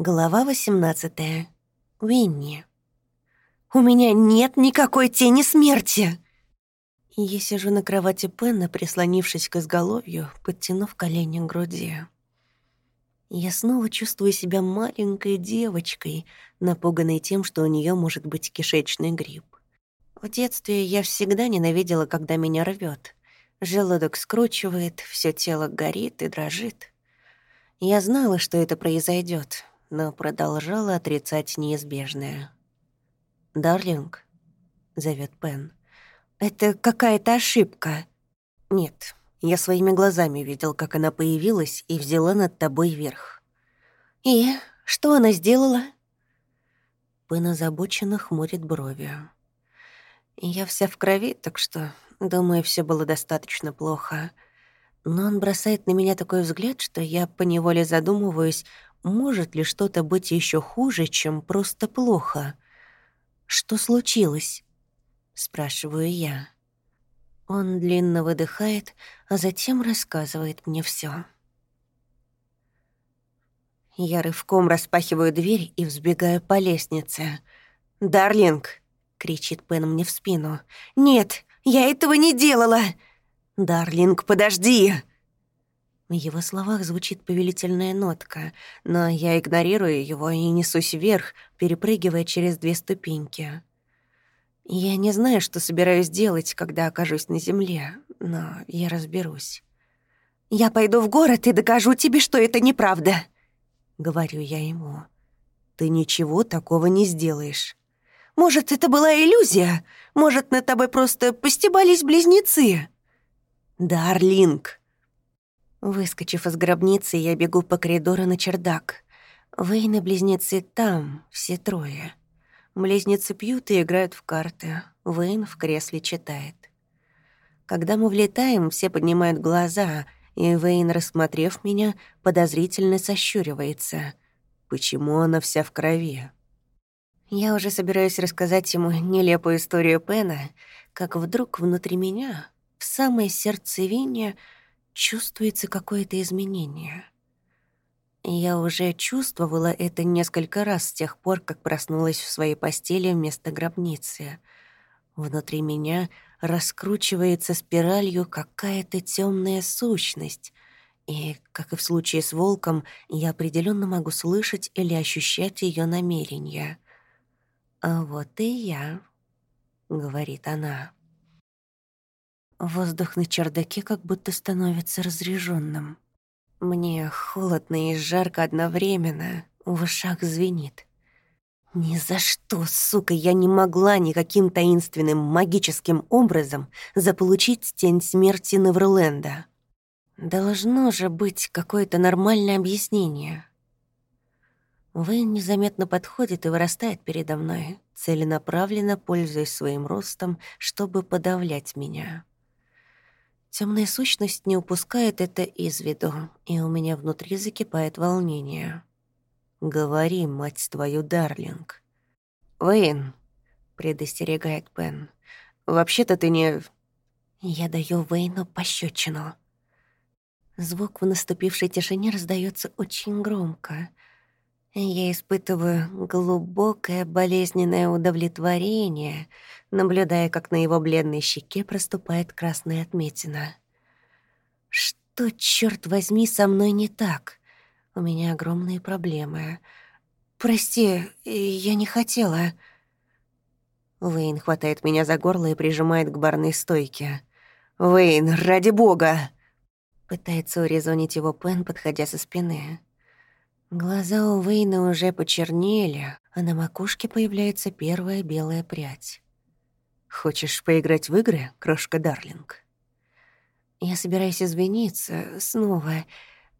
Глава 18. Уинни. «У меня нет никакой тени смерти!» Я сижу на кровати Пенна, прислонившись к изголовью, подтянув колени к груди. Я снова чувствую себя маленькой девочкой, напуганной тем, что у нее может быть кишечный грипп. В детстве я всегда ненавидела, когда меня рвет. Желудок скручивает, все тело горит и дрожит. Я знала, что это произойдет, но продолжала отрицать неизбежное. «Дарлинг», — зовет Пен, — «это какая-то ошибка». «Нет, я своими глазами видел, как она появилась и взяла над тобой верх». «И что она сделала?» Пен озабоченно хмурит брови. «Я вся в крови, так что, думаю, все было достаточно плохо». Но он бросает на меня такой взгляд, что я поневоле задумываюсь, может ли что-то быть еще хуже, чем просто плохо? Что случилось? Спрашиваю я. Он длинно выдыхает, а затем рассказывает мне все. Я рывком распахиваю дверь и взбегаю по лестнице. «Дарлинг!» — кричит Пен мне в спину. «Нет, я этого не делала!» «Дарлинг, подожди!» В его словах звучит повелительная нотка, но я игнорирую его и несусь вверх, перепрыгивая через две ступеньки. Я не знаю, что собираюсь делать, когда окажусь на земле, но я разберусь. «Я пойду в город и докажу тебе, что это неправда», — говорю я ему. «Ты ничего такого не сделаешь». «Может, это была иллюзия? Может, на тобой просто постебались близнецы?» «Дарлинг», Выскочив из гробницы, я бегу по коридору на чердак. Вейн и близнецы там, все трое. Близнецы пьют и играют в карты. Вейн в кресле читает. Когда мы влетаем, все поднимают глаза, и Вейн, рассмотрев меня, подозрительно сощуривается. Почему она вся в крови? Я уже собираюсь рассказать ему нелепую историю Пена, как вдруг внутри меня, в самое сердцевине, чувствуется какое-то изменение. Я уже чувствовала это несколько раз с тех пор, как проснулась в своей постели вместо гробницы. Внутри меня раскручивается спиралью какая-то темная сущность, и, как и в случае с волком, я определенно могу слышать или ощущать ее намерения. «А вот и я», — говорит она. Воздух на чердаке как будто становится разреженным. Мне холодно и жарко одновременно, в ушах звенит. Ни за что, сука, я не могла никаким таинственным магическим образом заполучить тень смерти Неверленда. Должно же быть какое-то нормальное объяснение. Вейн незаметно подходит и вырастает передо мной, целенаправленно пользуясь своим ростом, чтобы подавлять меня. Темная сущность не упускает это из виду, и у меня внутри закипает волнение. «Говори, мать твою, Дарлинг». «Вейн», — предостерегает Пен, — «вообще-то ты не...» Я даю Вейну пощечину. Звук в наступившей тишине раздается очень громко. Я испытываю глубокое болезненное удовлетворение, наблюдая, как на его бледной щеке проступает красная отметина. Что, черт возьми, со мной не так? У меня огромные проблемы. Прости, я не хотела. Вейн хватает меня за горло и прижимает к барной стойке. «Вейн, ради бога!» Пытается урезонить его Пен, подходя со спины. Глаза у Вейна уже почернели, а на макушке появляется первая белая прядь. «Хочешь поиграть в игры, крошка Дарлинг?» Я собираюсь извиниться снова,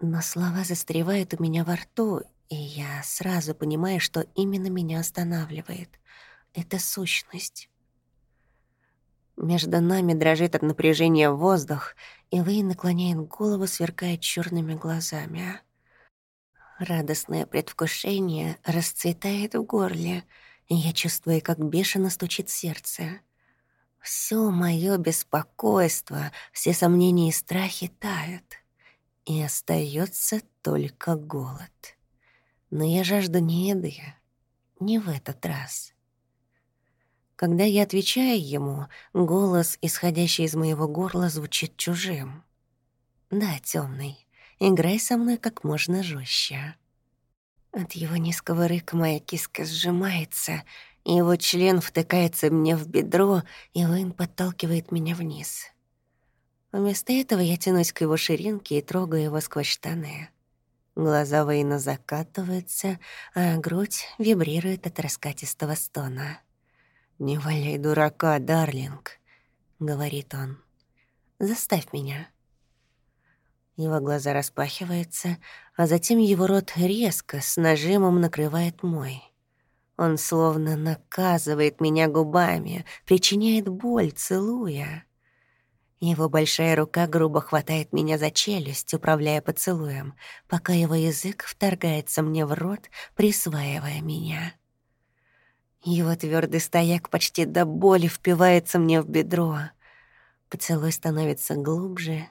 но слова застревают у меня во рту, и я сразу понимаю, что именно меня останавливает. Это сущность. Между нами дрожит от напряжения воздух, и Вейн наклоняет голову, сверкая черными глазами. Радостное предвкушение расцветает в горле, я чувствую, как бешено стучит сердце. Все мое беспокойство, все сомнения и страхи тают, и остается только голод. Но я жажду не еды, не в этот раз. Когда я отвечаю ему, голос, исходящий из моего горла, звучит чужим. «Да, темный, играй со мной как можно жестче. От его низкого рыка моя киска сжимается, его член втыкается мне в бедро, и Уэйн подталкивает меня вниз. Вместо этого я тянусь к его ширинке и трогаю его сквозь штаны. Глаза Вейна закатываются, а грудь вибрирует от раскатистого стона. «Не валяй дурака, Дарлинг», — говорит он. «Заставь меня». Его глаза распахиваются, а затем его рот резко, с нажимом накрывает мой. Он словно наказывает меня губами, причиняет боль, целуя. Его большая рука грубо хватает меня за челюсть, управляя поцелуем, пока его язык вторгается мне в рот, присваивая меня. Его твердый стояк почти до боли впивается мне в бедро. Поцелуй становится глубже,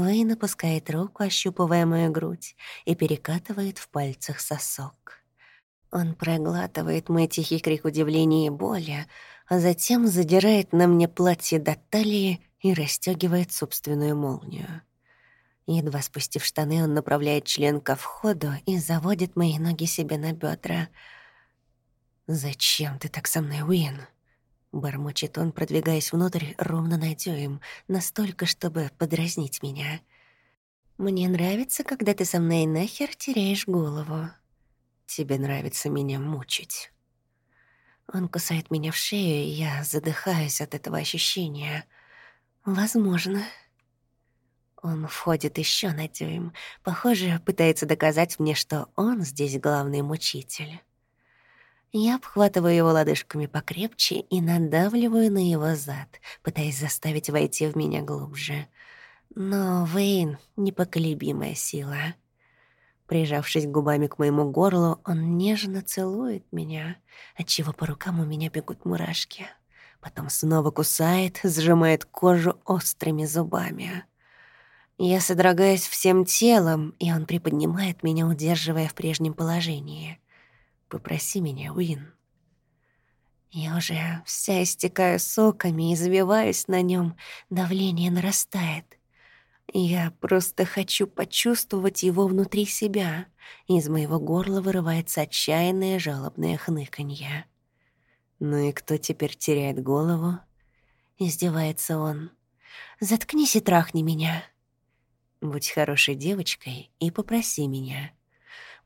Лейн опускает руку, ощупывая мою грудь, и перекатывает в пальцах сосок. Он проглатывает мой тихий крик удивления и боли, а затем задирает на мне платье до талии и расстёгивает собственную молнию. Едва спустив штаны, он направляет член ко входу и заводит мои ноги себе на бедра. «Зачем ты так со мной, Уин?» Бормочет он, продвигаясь внутрь ровно на дюйм, настолько, чтобы подразнить меня. «Мне нравится, когда ты со мной нахер теряешь голову. Тебе нравится меня мучить». Он кусает меня в шею, и я задыхаюсь от этого ощущения. «Возможно». Он входит еще на дюйм. Похоже, пытается доказать мне, что он здесь главный мучитель. Я обхватываю его лодыжками покрепче и надавливаю на его зад, пытаясь заставить войти в меня глубже. Но Вейн — непоколебимая сила. Прижавшись губами к моему горлу, он нежно целует меня, отчего по рукам у меня бегут мурашки. Потом снова кусает, сжимает кожу острыми зубами. Я содрогаюсь всем телом, и он приподнимает меня, удерживая в прежнем положении — Попроси меня, Уин. Я уже вся истекаю соками и завиваюсь на нем, давление нарастает. Я просто хочу почувствовать его внутри себя. Из моего горла вырывается отчаянное жалобное хныканье. «Ну и кто теперь теряет голову?» Издевается он. «Заткнись и трахни меня». «Будь хорошей девочкой и попроси меня».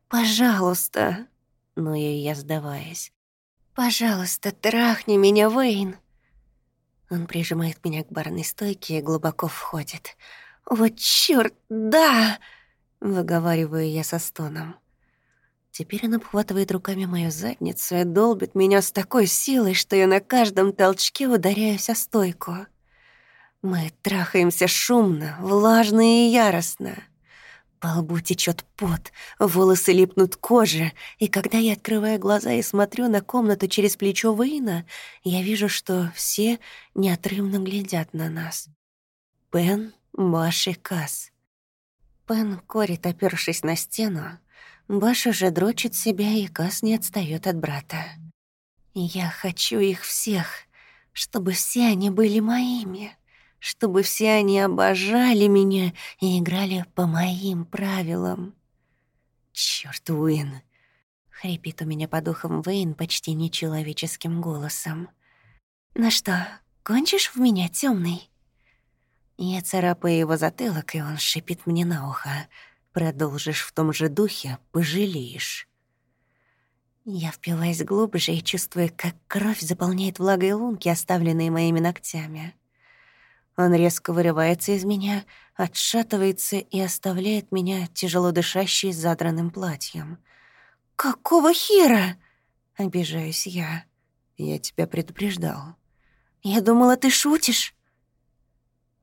«Пожалуйста!» Но и я сдаваясь. «Пожалуйста, трахни меня, Вейн!» Он прижимает меня к барной стойке и глубоко входит. «Вот чёрт, да!» — выговариваю я со стоном. Теперь он обхватывает руками мою задницу и долбит меня с такой силой, что я на каждом толчке ударяюсь о стойку. Мы трахаемся шумно, влажно и яростно. По лбу течет пот, волосы липнут к коже, и когда я открываю глаза и смотрю на комнату через плечо Вейна, я вижу, что все неотрывно глядят на нас. Пен, Баш и Касс. Пен корит, опершись на стену. Баш уже дрочит себя, и Касс не отстаёт от брата. Я хочу их всех, чтобы все они были моими чтобы все они обожали меня и играли по моим правилам. Чёрт, Уин! Хрипит у меня по духам Вейн почти нечеловеческим голосом. «Ну что, кончишь в меня, темный? Я царапаю его затылок, и он шипит мне на ухо. «Продолжишь в том же духе, пожалеешь». Я впиваюсь глубже и чувствую, как кровь заполняет влагой лунки, оставленные моими ногтями. Он резко вырывается из меня, отшатывается и оставляет меня тяжело дышащей задранным платьем. «Какого хера?» — обижаюсь я. «Я тебя предупреждал». «Я думала, ты шутишь».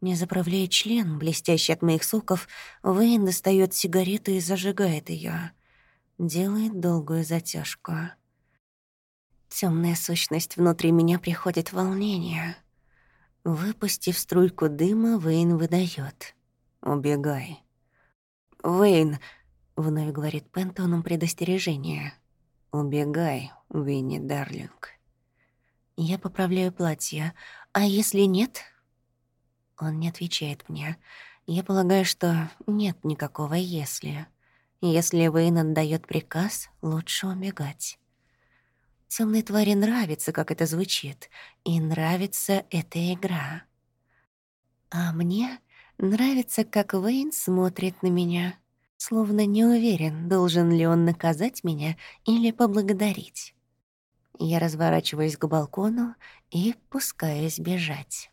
Не заправляя член, блестящий от моих соков, Вейн достает сигарету и зажигает ее. Делает долгую затяжку. Темная сущность внутри меня приходит в волнение — Выпустив струйку дыма, Вейн выдает: «Убегай». «Вейн!» — вновь говорит Пен тоном предостережения. «Убегай, Винни, дарлинг». Я поправляю платье. «А если нет?» Он не отвечает мне. Я полагаю, что нет никакого «если». Если Вейн отдаёт приказ, лучше убегать. Темной твари нравится, как это звучит, и нравится эта игра. А мне нравится, как Вейн смотрит на меня, словно не уверен, должен ли он наказать меня или поблагодарить. Я разворачиваюсь к балкону и пускаюсь бежать.